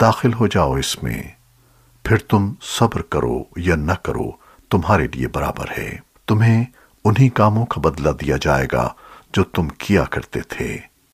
داخل ہو جاؤ اس میں۔ پھر تم صبر کرو یا نہ کرو، تمہارے لیے برابر ہے۔ تمہیں انہی کاموں کا بدلہ دیا جائے گا جو تم کیا کرتے تھے۔